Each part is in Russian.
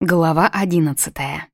Глава одиннадцатая.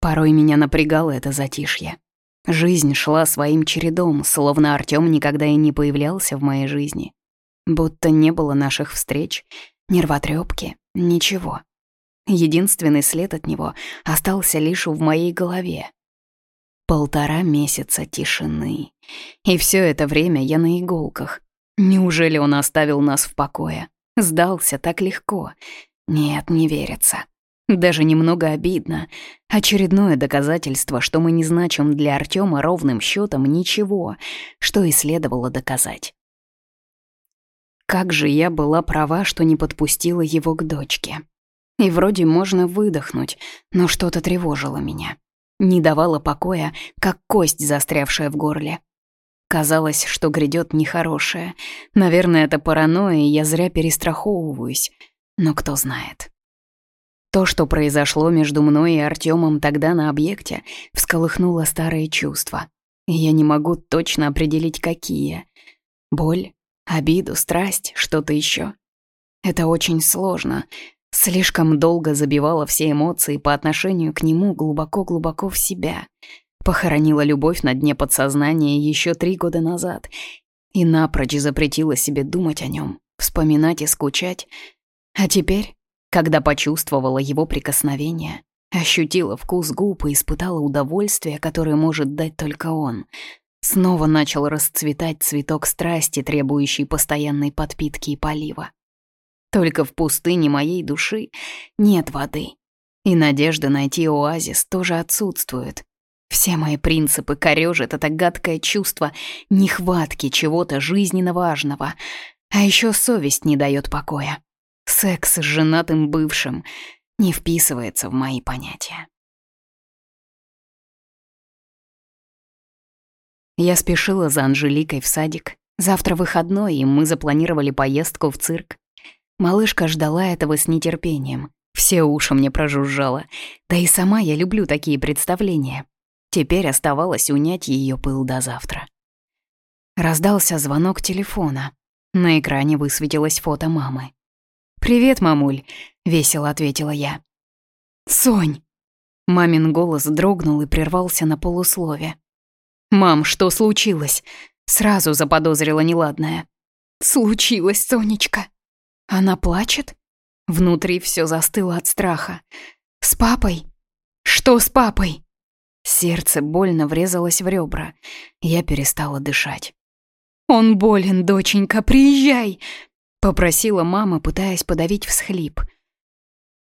Порой меня напрягало это затишье. Жизнь шла своим чередом, словно Артём никогда и не появлялся в моей жизни. Будто не было наших встреч, нервотрепки, ничего. Единственный след от него остался лишь в моей голове. Полтора месяца тишины. И все это время я на иголках. Неужели он оставил нас в покое? Сдался так легко. Нет, не верится. Даже немного обидно. Очередное доказательство, что мы не значим для Артема ровным счетом ничего, что и следовало доказать. Как же я была права, что не подпустила его к дочке. И вроде можно выдохнуть, но что-то тревожило меня. Не давало покоя, как кость, застрявшая в горле. Казалось, что грядет нехорошее. Наверное, это паранойя, и я зря перестраховываюсь. Но кто знает. То, что произошло между мной и Артемом тогда на объекте, всколыхнуло старые чувства. Я не могу точно определить, какие. Боль, обиду, страсть, что-то еще. Это очень сложно. Слишком долго забивала все эмоции по отношению к нему глубоко-глубоко в себя — Похоронила любовь на дне подсознания еще три года назад и напрочь запретила себе думать о нем, вспоминать и скучать. А теперь, когда почувствовала его прикосновение, ощутила вкус губ и испытала удовольствие, которое может дать только он, снова начал расцветать цветок страсти, требующий постоянной подпитки и полива. Только в пустыне моей души нет воды, и надежда найти оазис тоже отсутствует. Все мои принципы корёжит это гадкое чувство нехватки чего-то жизненно важного. А еще совесть не дает покоя. Секс с женатым бывшим не вписывается в мои понятия. Я спешила за Анжеликой в садик. Завтра выходной, и мы запланировали поездку в цирк. Малышка ждала этого с нетерпением. Все уши мне прожужжало. Да и сама я люблю такие представления. Теперь оставалось унять ее пыл до завтра. Раздался звонок телефона. На экране высветилось фото мамы. «Привет, мамуль», — весело ответила я. «Сонь!» Мамин голос дрогнул и прервался на полуслове. «Мам, что случилось?» Сразу заподозрила неладное. «Случилось, Сонечка!» Она плачет? Внутри все застыло от страха. «С папой?» «Что с папой?» Сердце больно врезалось в ребра. Я перестала дышать. «Он болен, доченька, приезжай!» — попросила мама, пытаясь подавить всхлип.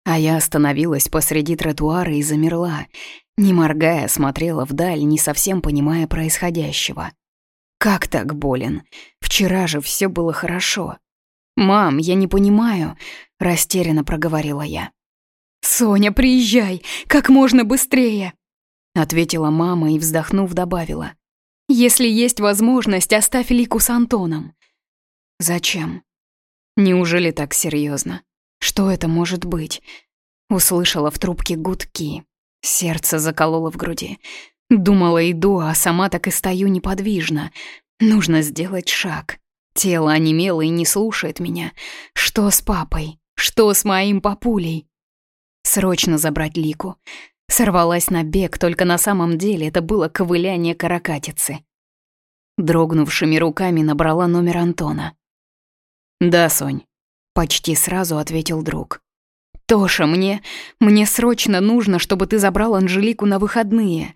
А я остановилась посреди тротуара и замерла, не моргая, смотрела вдаль, не совсем понимая происходящего. «Как так болен? Вчера же все было хорошо». «Мам, я не понимаю», — растерянно проговорила я. «Соня, приезжай, как можно быстрее!» Ответила мама и, вздохнув, добавила. «Если есть возможность, оставь Лику с Антоном». «Зачем? Неужели так серьезно? Что это может быть?» Услышала в трубке гудки. Сердце закололо в груди. Думала, иду, а сама так и стою неподвижно. Нужно сделать шаг. Тело онемело и не слушает меня. Что с папой? Что с моим папулей? Срочно забрать Лику. Сорвалась на бег, только на самом деле это было ковыляние каракатицы. Дрогнувшими руками набрала номер Антона. «Да, Сонь», — почти сразу ответил друг. «Тоша, мне... мне срочно нужно, чтобы ты забрал Анжелику на выходные.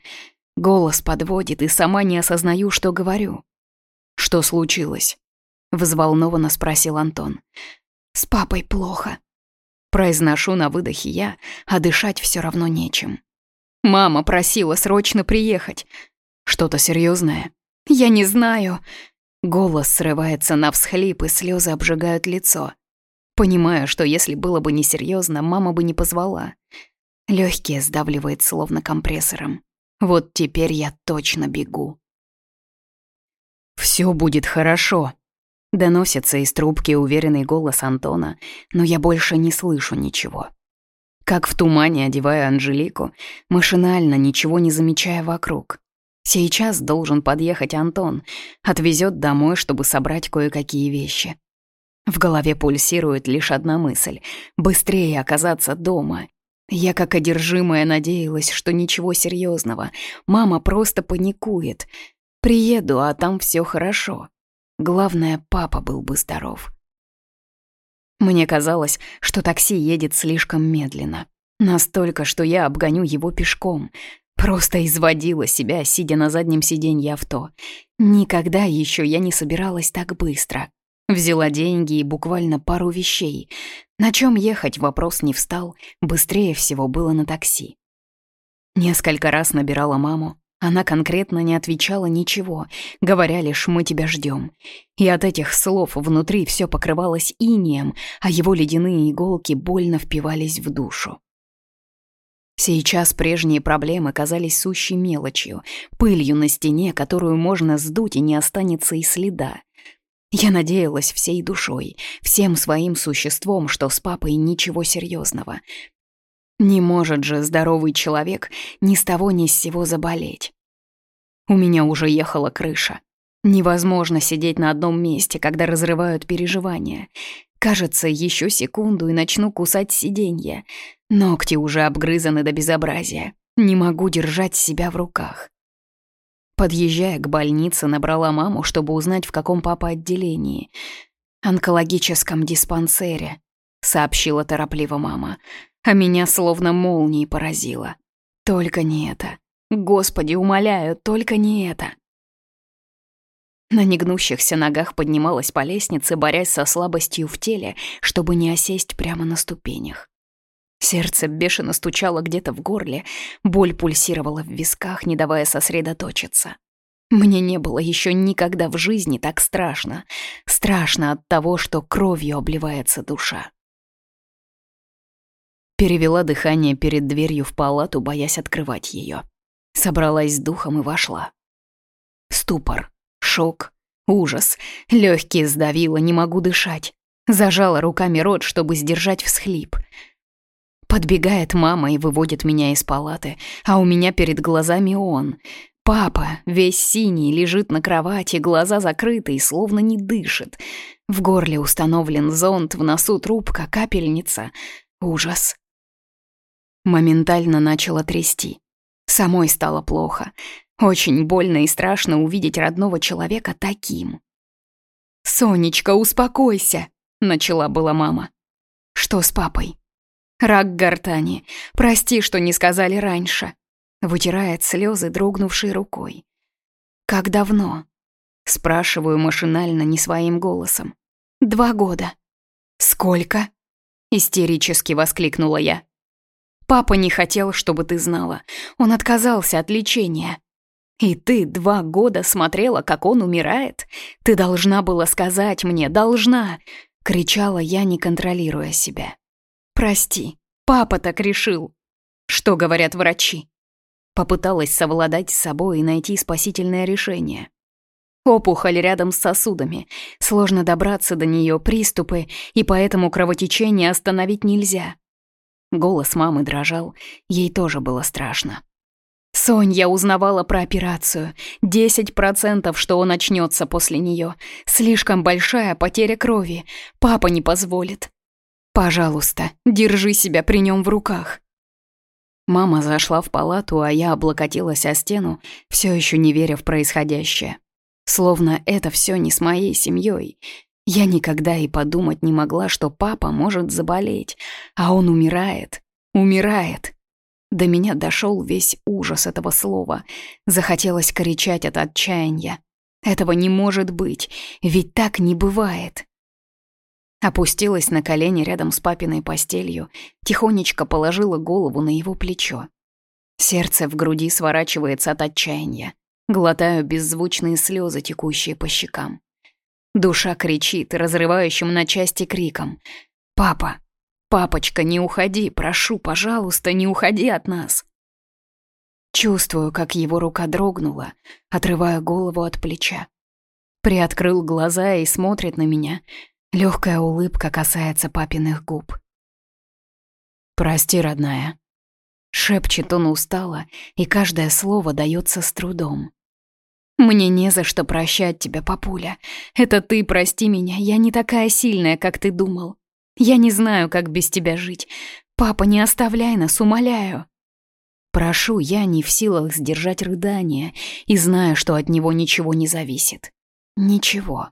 Голос подводит, и сама не осознаю, что говорю». «Что случилось?» — взволнованно спросил Антон. «С папой плохо», Произношу на выдохе я, а дышать все равно нечем. Мама просила срочно приехать. Что-то серьезное? Я не знаю. Голос срывается на всхлип, и слезы обжигают лицо. Понимаю, что если было бы несерьезно, мама бы не позвала. Легкие сдавливает словно компрессором. Вот теперь я точно бегу. Все будет хорошо, Доносится из трубки уверенный голос Антона, но я больше не слышу ничего. Как в тумане одеваю Анжелику, машинально, ничего не замечая вокруг. Сейчас должен подъехать Антон, отвезет домой, чтобы собрать кое-какие вещи. В голове пульсирует лишь одна мысль — быстрее оказаться дома. Я как одержимая надеялась, что ничего серьезного. Мама просто паникует. Приеду, а там все хорошо. Главное, папа был бы здоров. Мне казалось, что такси едет слишком медленно. Настолько, что я обгоню его пешком. Просто изводила себя, сидя на заднем сиденье авто. Никогда еще я не собиралась так быстро. Взяла деньги и буквально пару вещей. На чем ехать, вопрос не встал. Быстрее всего было на такси. Несколько раз набирала маму. Она конкретно не отвечала ничего, говоря лишь «мы тебя ждем». И от этих слов внутри все покрывалось инием, а его ледяные иголки больно впивались в душу. Сейчас прежние проблемы казались сущей мелочью, пылью на стене, которую можно сдуть и не останется и следа. Я надеялась всей душой, всем своим существом, что с папой ничего серьезного. Не может же здоровый человек ни с того ни с сего заболеть. У меня уже ехала крыша. Невозможно сидеть на одном месте, когда разрывают переживания. Кажется, еще секунду и начну кусать сиденье. Ногти уже обгрызаны до безобразия. Не могу держать себя в руках. Подъезжая к больнице, набрала маму, чтобы узнать, в каком папа отделении. «Онкологическом диспансере», — сообщила торопливо мама. А меня словно молнией поразило. Только не это. Господи, умоляю, только не это. На негнущихся ногах поднималась по лестнице, борясь со слабостью в теле, чтобы не осесть прямо на ступенях. Сердце бешено стучало где-то в горле, боль пульсировала в висках, не давая сосредоточиться. Мне не было еще никогда в жизни так страшно. Страшно от того, что кровью обливается душа. Перевела дыхание перед дверью в палату, боясь открывать ее. Собралась с духом и вошла. Ступор, шок, ужас. Легкие сдавило, не могу дышать. Зажала руками рот, чтобы сдержать всхлип — Подбегает мама и выводит меня из палаты, а у меня перед глазами он. Папа, весь синий, лежит на кровати, глаза закрыты и словно не дышит. В горле установлен зонт, в носу трубка, капельница. Ужас. Моментально начала трясти. Самой стало плохо. Очень больно и страшно увидеть родного человека таким. «Сонечка, успокойся!» — начала была мама. «Что с папой?» Рак гортани. Прости, что не сказали раньше. Вытирает слезы, дрогнувшей рукой. Как давно? Спрашиваю машинально, не своим голосом. Два года. Сколько? Истерически воскликнула я. Папа не хотел, чтобы ты знала. Он отказался от лечения. И ты два года смотрела, как он умирает? Ты должна была сказать мне, должна!» — кричала я, не контролируя себя. «Прости, папа так решил». «Что говорят врачи?» Попыталась совладать с собой и найти спасительное решение. Опухоль рядом с сосудами. Сложно добраться до нее, приступы, и поэтому кровотечение остановить нельзя. Голос мамы дрожал, ей тоже было страшно. «Сонь, я узнавала про операцию. Десять процентов, что он очнется после нее. Слишком большая потеря крови. Папа не позволит. Пожалуйста, держи себя при нем в руках. Мама зашла в палату, а я облокотилась о стену, все еще не веря в происходящее. Словно это все не с моей семьей. Я никогда и подумать не могла, что папа может заболеть, а он умирает, умирает. До меня дошел весь ужас этого слова. Захотелось кричать от отчаяния. Этого не может быть, ведь так не бывает. Опустилась на колени рядом с папиной постелью, тихонечко положила голову на его плечо. Сердце в груди сворачивается от отчаяния. Глотаю беззвучные слезы, текущие по щекам. Душа кричит, разрывающим на части криком. «Папа! Папочка, не уходи! Прошу, пожалуйста, не уходи от нас!» Чувствую, как его рука дрогнула, отрывая голову от плеча. Приоткрыл глаза и смотрит на меня, Легкая улыбка касается папиных губ. «Прости, родная». Шепчет он устало, и каждое слово дается с трудом. Мне не за что прощать тебя, папуля. Это ты прости меня, я не такая сильная, как ты думал. Я не знаю, как без тебя жить. Папа, не оставляй нас, умоляю. Прошу, я не в силах сдержать рыдания и знаю, что от него ничего не зависит. Ничего.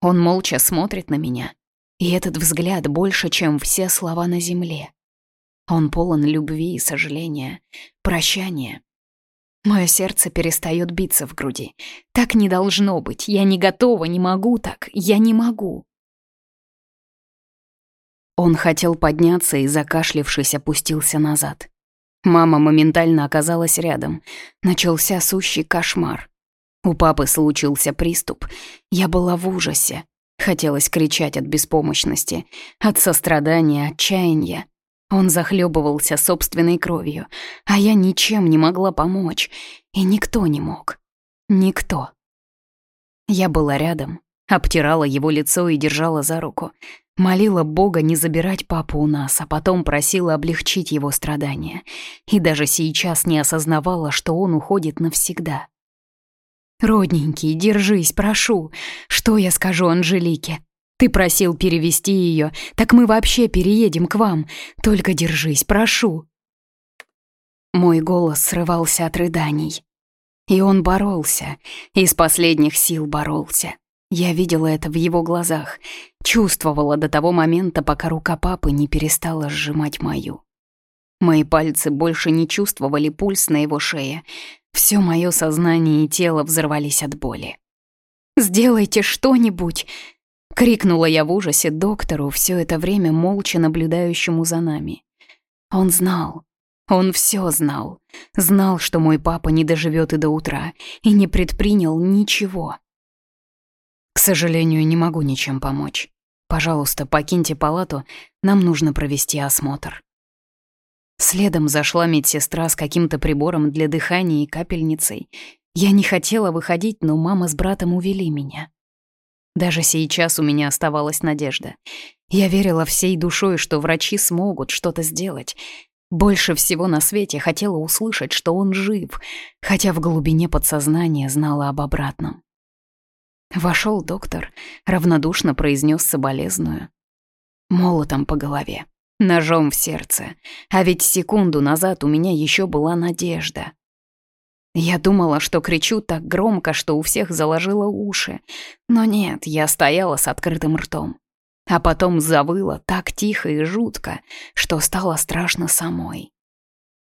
Он молча смотрит на меня, и этот взгляд больше, чем все слова на земле. Он полон любви и сожаления, прощания. Мое сердце перестает биться в груди. Так не должно быть. Я не готова, не могу так. Я не могу. Он хотел подняться и, закашлившись, опустился назад. Мама моментально оказалась рядом. Начался сущий кошмар. У папы случился приступ. Я была в ужасе. Хотелось кричать от беспомощности, от сострадания, отчаяния. Он захлебывался собственной кровью, а я ничем не могла помочь, и никто не мог. Никто. Я была рядом, обтирала его лицо и держала за руку. Молила Бога не забирать папу у нас, а потом просила облегчить его страдания. И даже сейчас не осознавала, что он уходит навсегда. «Родненький, держись, прошу. Что я скажу Анжелике? Ты просил перевести ее, так мы вообще переедем к вам. Только держись, прошу». Мой голос срывался от рыданий. И он боролся, из последних сил боролся. Я видела это в его глазах, чувствовала до того момента, пока рука папы не перестала сжимать мою. Мои пальцы больше не чувствовали пульс на его шее, все мое сознание и тело взорвались от боли. «Сделайте что-нибудь!» — крикнула я в ужасе доктору, все это время молча наблюдающему за нами. Он знал, он все знал, знал, что мой папа не доживет и до утра, и не предпринял ничего. «К сожалению, не могу ничем помочь. Пожалуйста, покиньте палату, нам нужно провести осмотр». Следом зашла медсестра с каким-то прибором для дыхания и капельницей. Я не хотела выходить, но мама с братом увели меня. Даже сейчас у меня оставалась надежда. Я верила всей душой, что врачи смогут что-то сделать. Больше всего на свете хотела услышать, что он жив, хотя в глубине подсознания знала об обратном. Вошел доктор, равнодушно произнес соболезную. Молотом по голове. Ножом в сердце. А ведь секунду назад у меня еще была надежда. Я думала, что кричу так громко, что у всех заложило уши. Но нет, я стояла с открытым ртом. А потом завыла так тихо и жутко, что стало страшно самой.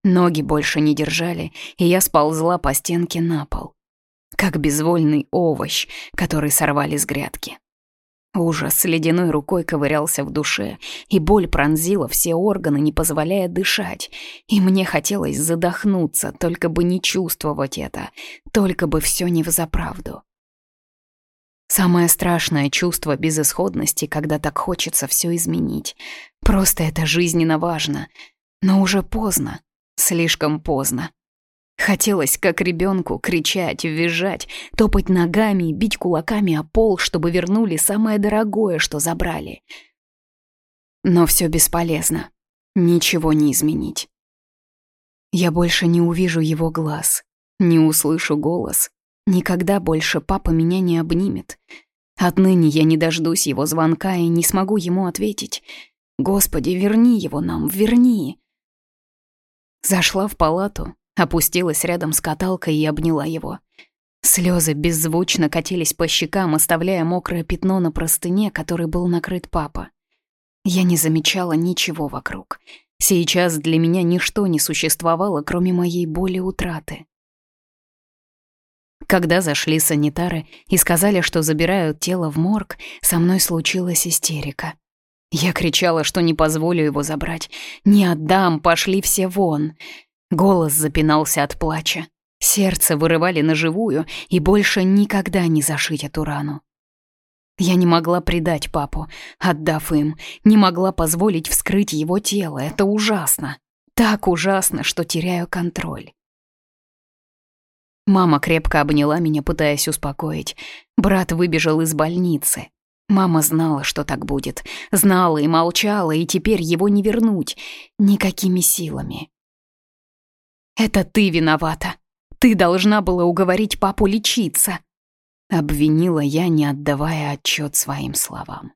Ноги больше не держали, и я сползла по стенке на пол. Как безвольный овощ, который сорвали с грядки. Ужас ледяной рукой ковырялся в душе, и боль пронзила все органы, не позволяя дышать. И мне хотелось задохнуться, только бы не чувствовать это, только бы все не взаправду. Самое страшное чувство безысходности, когда так хочется все изменить. Просто это жизненно важно. Но уже поздно, слишком поздно. Хотелось, как ребенку, кричать, визжать, топать ногами и бить кулаками о пол, чтобы вернули самое дорогое, что забрали. Но все бесполезно. Ничего не изменить. Я больше не увижу его глаз, не услышу голос. Никогда больше папа меня не обнимет. Отныне я не дождусь его звонка и не смогу ему ответить. Господи, верни его нам, верни. Зашла в палату, Опустилась рядом с каталкой и обняла его. Слезы беззвучно катились по щекам, оставляя мокрое пятно на простыне, которой был накрыт папа. Я не замечала ничего вокруг. Сейчас для меня ничто не существовало, кроме моей боли утраты. Когда зашли санитары и сказали, что забирают тело в морг, со мной случилась истерика. Я кричала, что не позволю его забрать. «Не отдам, пошли все вон!» Голос запинался от плача. Сердце вырывали на живую и больше никогда не зашить эту рану. Я не могла предать папу, отдав им, не могла позволить вскрыть его тело. Это ужасно. Так ужасно, что теряю контроль. Мама крепко обняла меня, пытаясь успокоить. Брат выбежал из больницы. Мама знала, что так будет. Знала и молчала, и теперь его не вернуть. Никакими силами. «Это ты виновата. Ты должна была уговорить папу лечиться!» Обвинила я, не отдавая отчет своим словам.